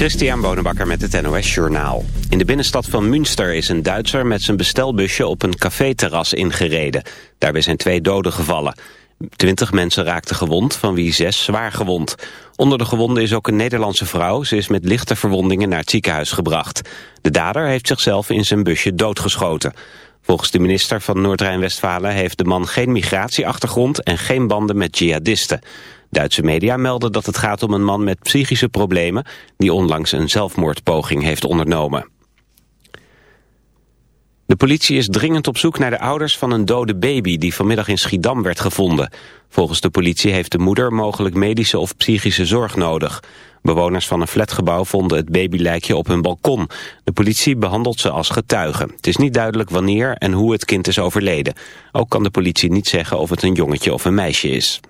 Christian Bonenbakker met het NOS Journaal. In de binnenstad van Münster is een Duitser met zijn bestelbusje op een caféterras ingereden. Daarbij zijn twee doden gevallen. Twintig mensen raakten gewond, van wie zes zwaar gewond. Onder de gewonden is ook een Nederlandse vrouw. Ze is met lichte verwondingen naar het ziekenhuis gebracht. De dader heeft zichzelf in zijn busje doodgeschoten. Volgens de minister van Noord-Rijn-Westfalen heeft de man geen migratieachtergrond en geen banden met jihadisten. Duitse media melden dat het gaat om een man met psychische problemen... die onlangs een zelfmoordpoging heeft ondernomen. De politie is dringend op zoek naar de ouders van een dode baby... die vanmiddag in Schiedam werd gevonden. Volgens de politie heeft de moeder mogelijk medische of psychische zorg nodig. Bewoners van een flatgebouw vonden het babylijkje op hun balkon. De politie behandelt ze als getuige. Het is niet duidelijk wanneer en hoe het kind is overleden. Ook kan de politie niet zeggen of het een jongetje of een meisje is.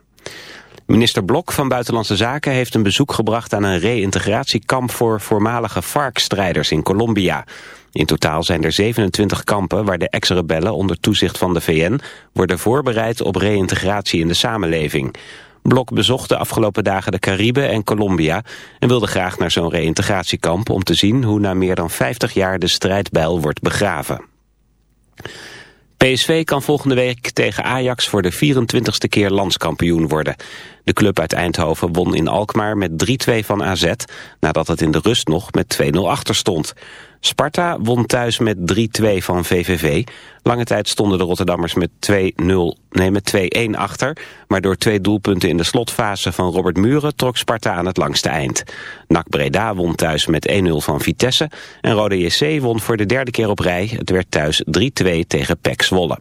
Minister Blok van Buitenlandse Zaken heeft een bezoek gebracht aan een reïntegratiekamp voor voormalige FARC-strijders in Colombia. In totaal zijn er 27 kampen waar de ex-rebellen onder toezicht van de VN worden voorbereid op reïntegratie in de samenleving. Blok bezocht de afgelopen dagen de Cariben en Colombia en wilde graag naar zo'n reïntegratiekamp om te zien hoe na meer dan 50 jaar de strijdbijl wordt begraven. PSV kan volgende week tegen Ajax voor de 24ste keer landskampioen worden. De club uit Eindhoven won in Alkmaar met 3-2 van AZ... nadat het in de rust nog met 2-0 achter stond. Sparta won thuis met 3-2 van VVV. Lange tijd stonden de Rotterdammers met 2-0, nee met 2-1 achter. Maar door twee doelpunten in de slotfase van Robert Muren trok Sparta aan het langste eind. NAC Breda won thuis met 1-0 van Vitesse. En Rode JC won voor de derde keer op rij. Het werd thuis 3-2 tegen PEC Zwolle.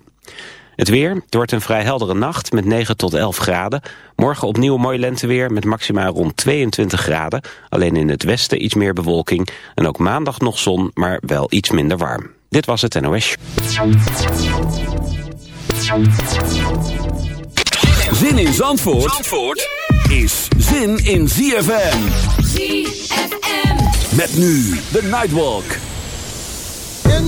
Het weer, het wordt een vrij heldere nacht met 9 tot 11 graden. Morgen opnieuw mooi lenteweer met maxima rond 22 graden. Alleen in het westen iets meer bewolking. En ook maandag nog zon, maar wel iets minder warm. Dit was het NOS. Zin in Zandvoort, Zandvoort is zin in ZFM. ZFM. Met nu de Nightwalk.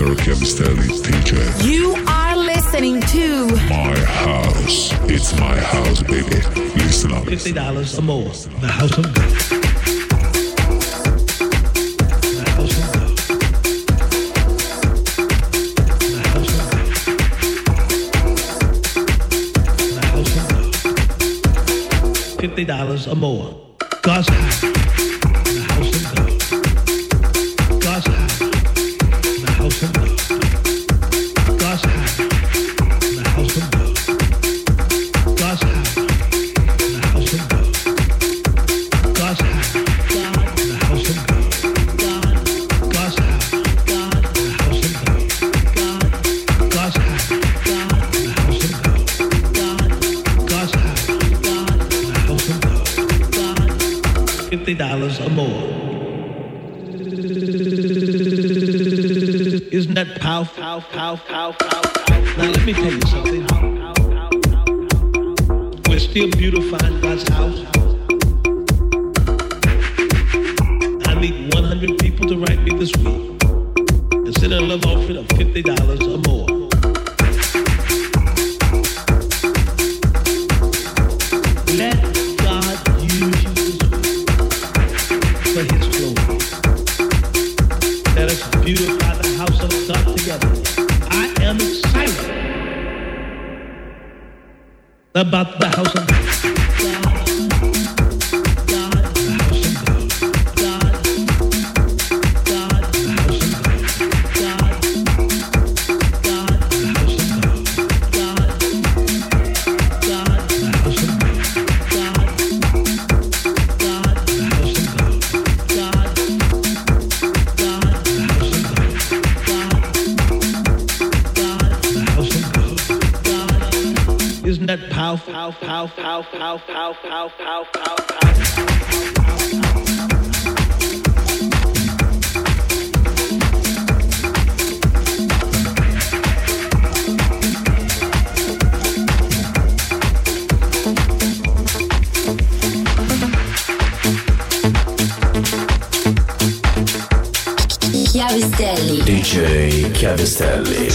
circumstance, teacher. You are listening to My House. It's my house, baby. Listen up. $50 or more. The House of God. $50 or more. God's house. Now let me tell you something. We're still beautifying God's house. I need 100 people to write me this week a love offering of $50 or more. beautiful. about the house. Chiavestelli. DJ Chiavestelli.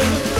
Thank you.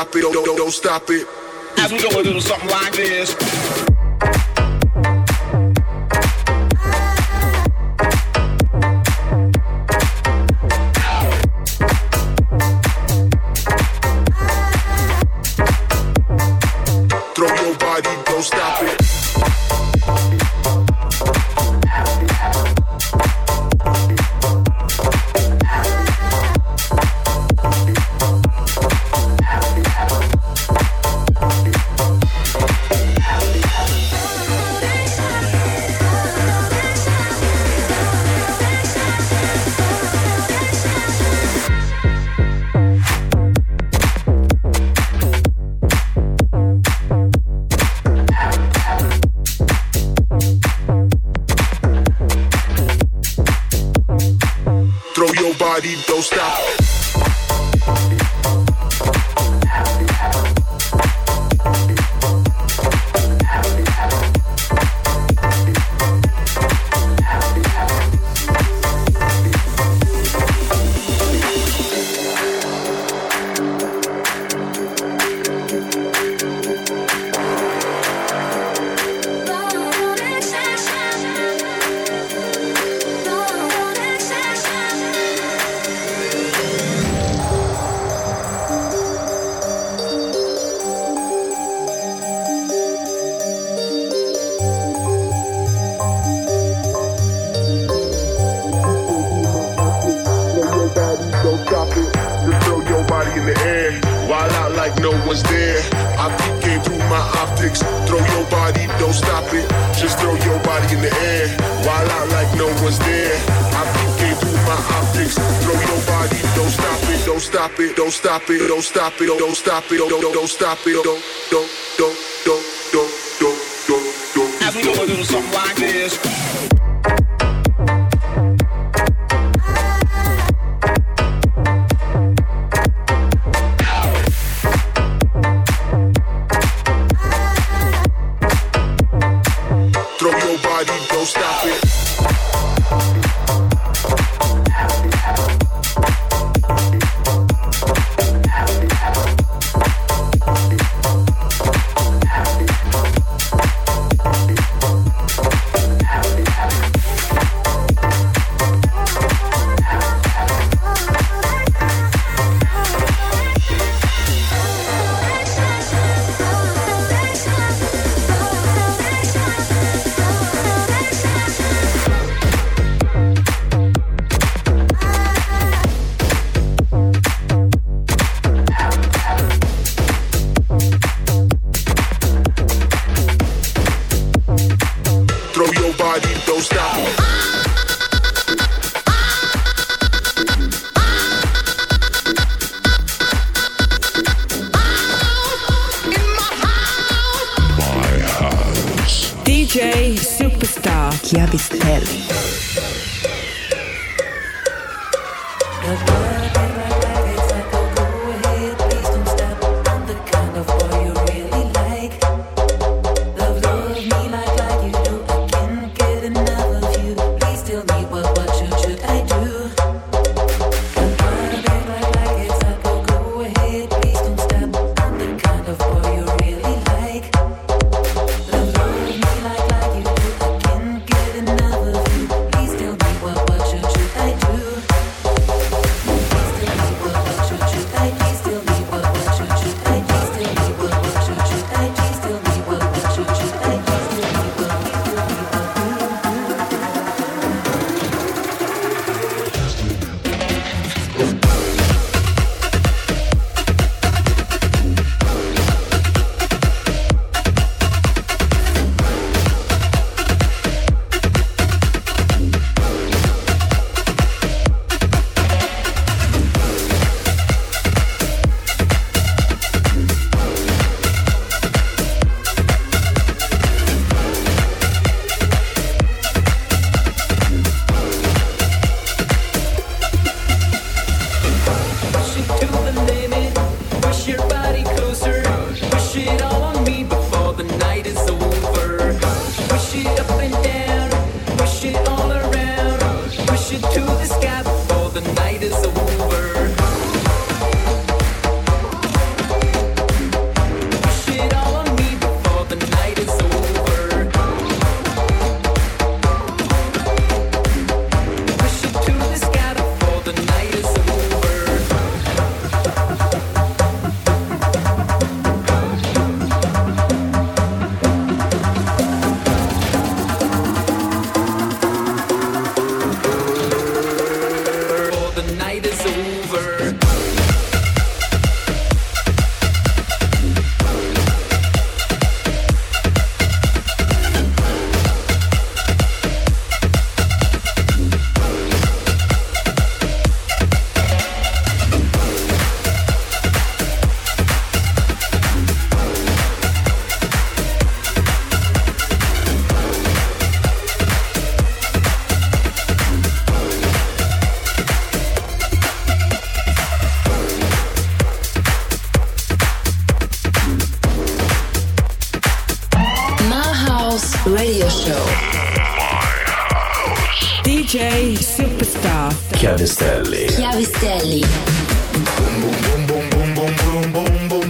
stop it, don't, don't, don't stop it. As we gonna do something like this. Throw your body, don't stop it. stop it, oh, don't stop it, oh, don't, don't, stop it, oh, don't. Chiavetta. Chiavistelli Chiavestelli. Boom, boom, boom, boom, boom, boom, boom, boom.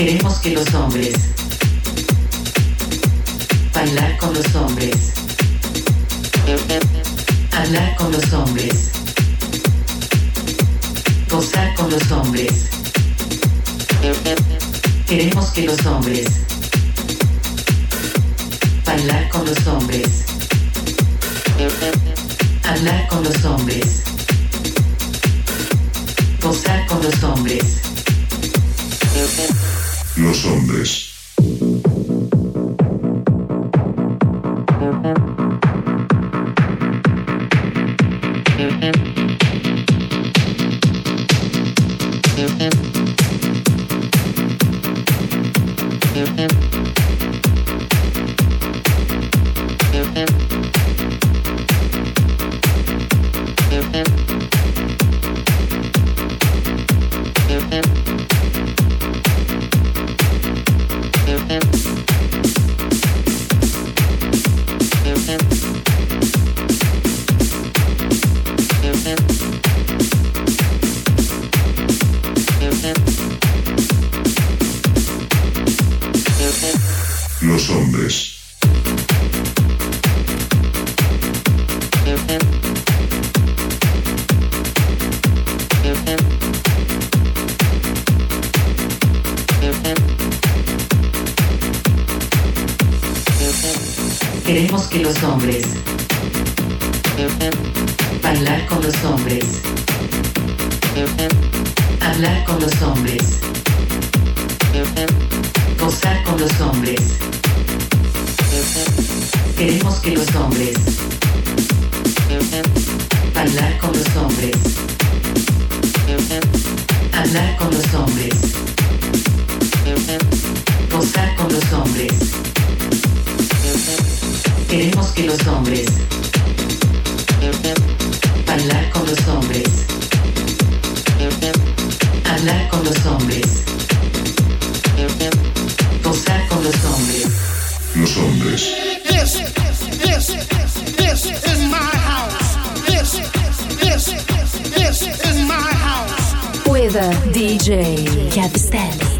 Queremos que los hombres bailar con los hombres, hablar con los hombres, gozar con los hombres. Queremos que los hombres bailar con los hombres, hablar con los hombres, gozar con los hombres. Los hombres. Queremos que los hombres bailar con los hombres, hablar con los hombres, gozar con los hombres. Queremos que los hombres bailar con los hombres, hablar con los hombres, gozar con los hombres. Queremos que los hombres bailar con los hombres, hablar con los hombres, gozar con los hombres. Los hombres. This, this, this is my house. This, this, this is my house. With a DJ Chiavistelli.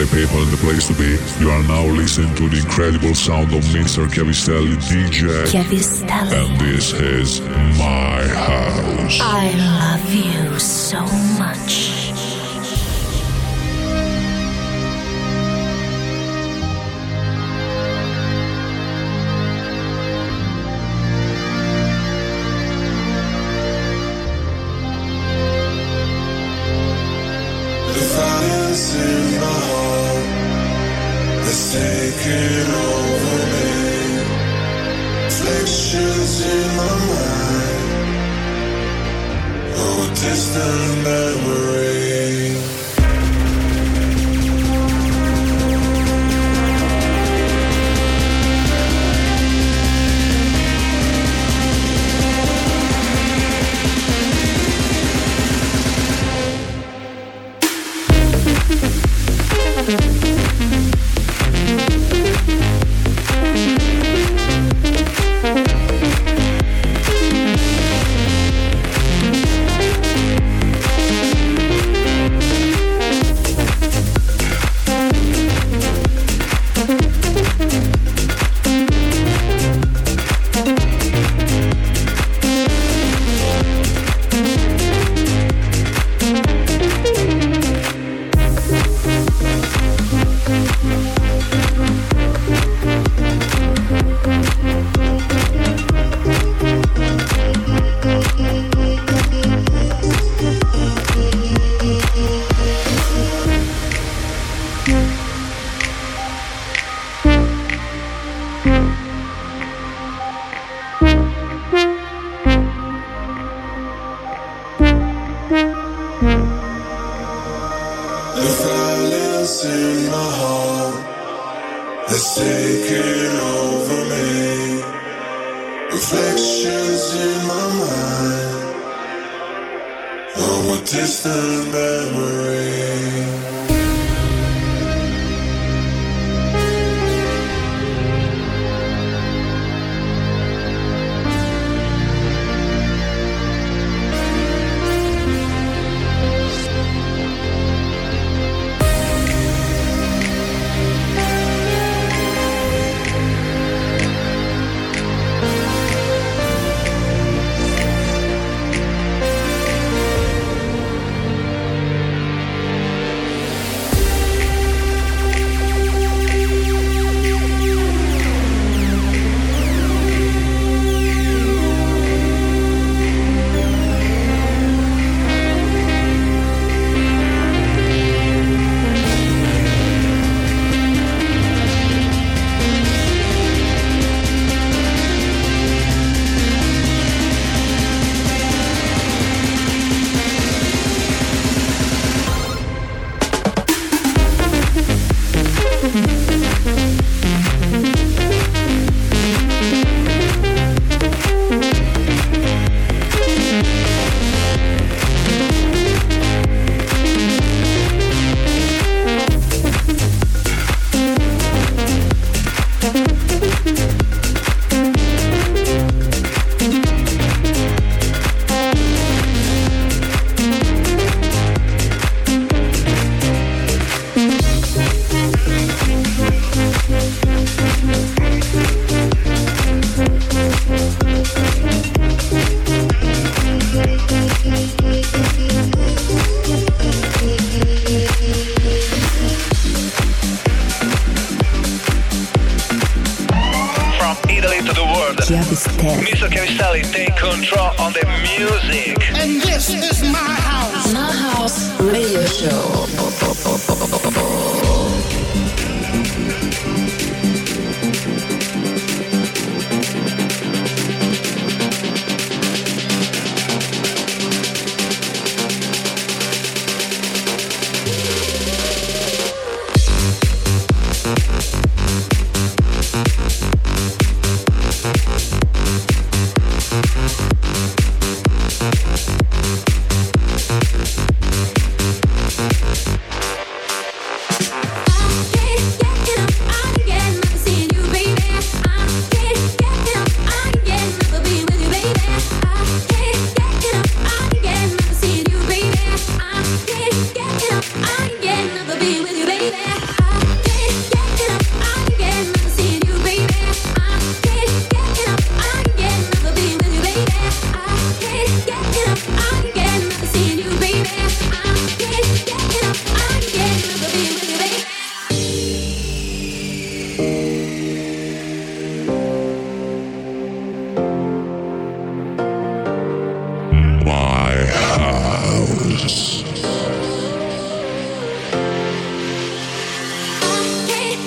Party people, the place to be. You are now listening to the incredible sound of Mr. Chiavistelli DJ. Chiavistelli. And this is my house. I love you so much. Of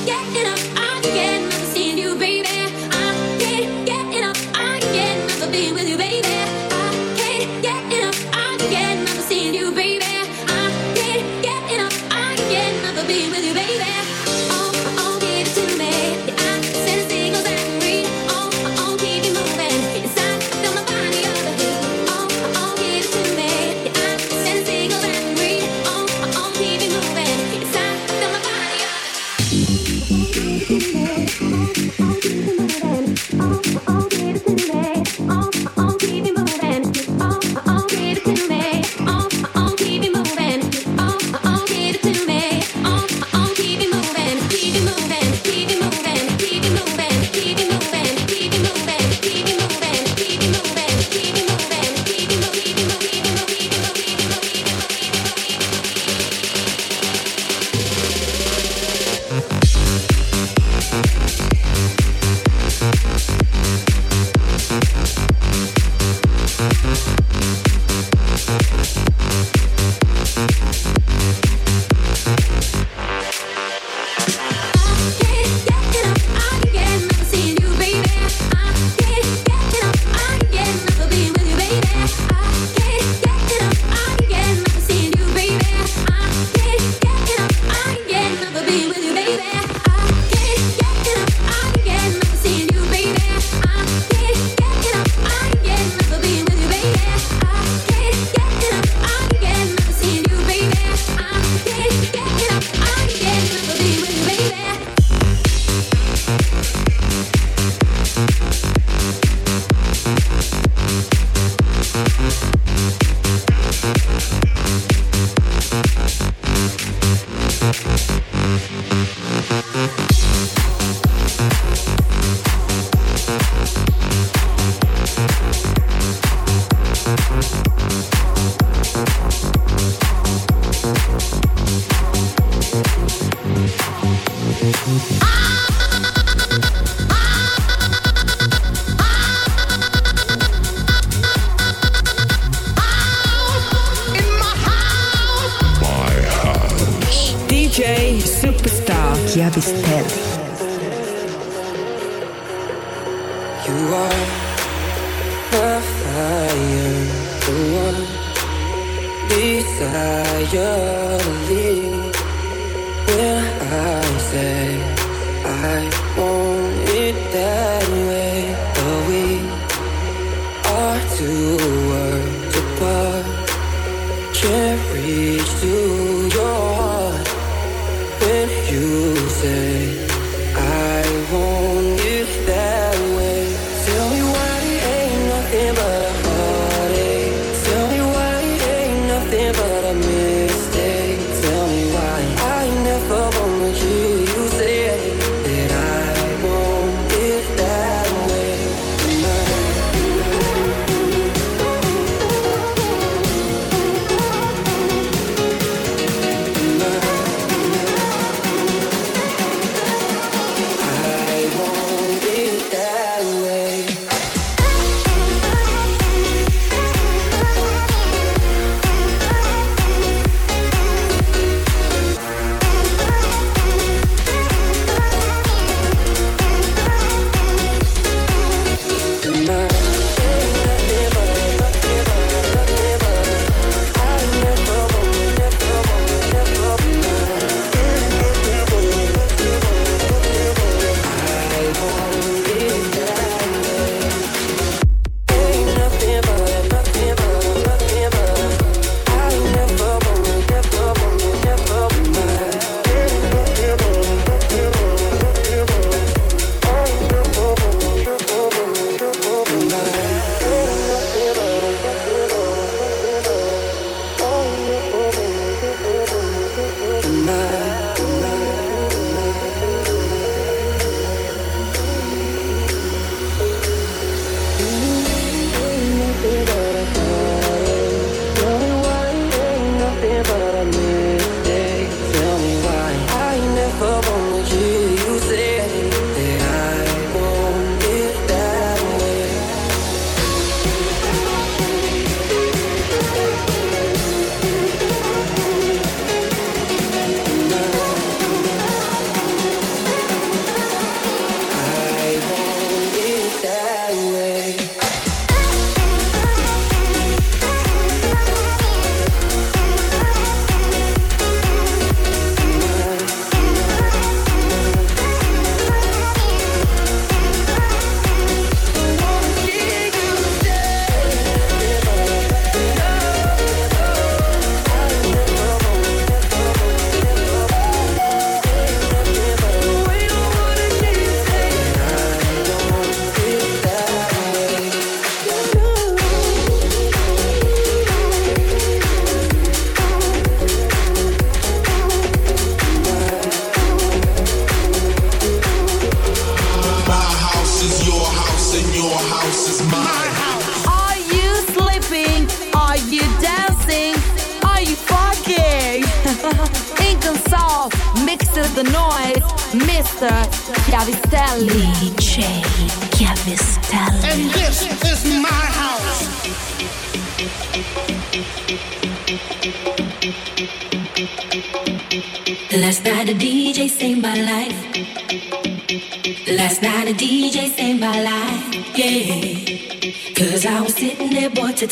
Yeah.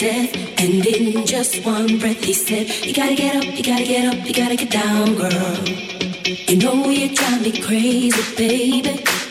death, and in just one breath he said, You gotta get up, you gotta get up, you gotta get down, girl. You know you drive me crazy, baby.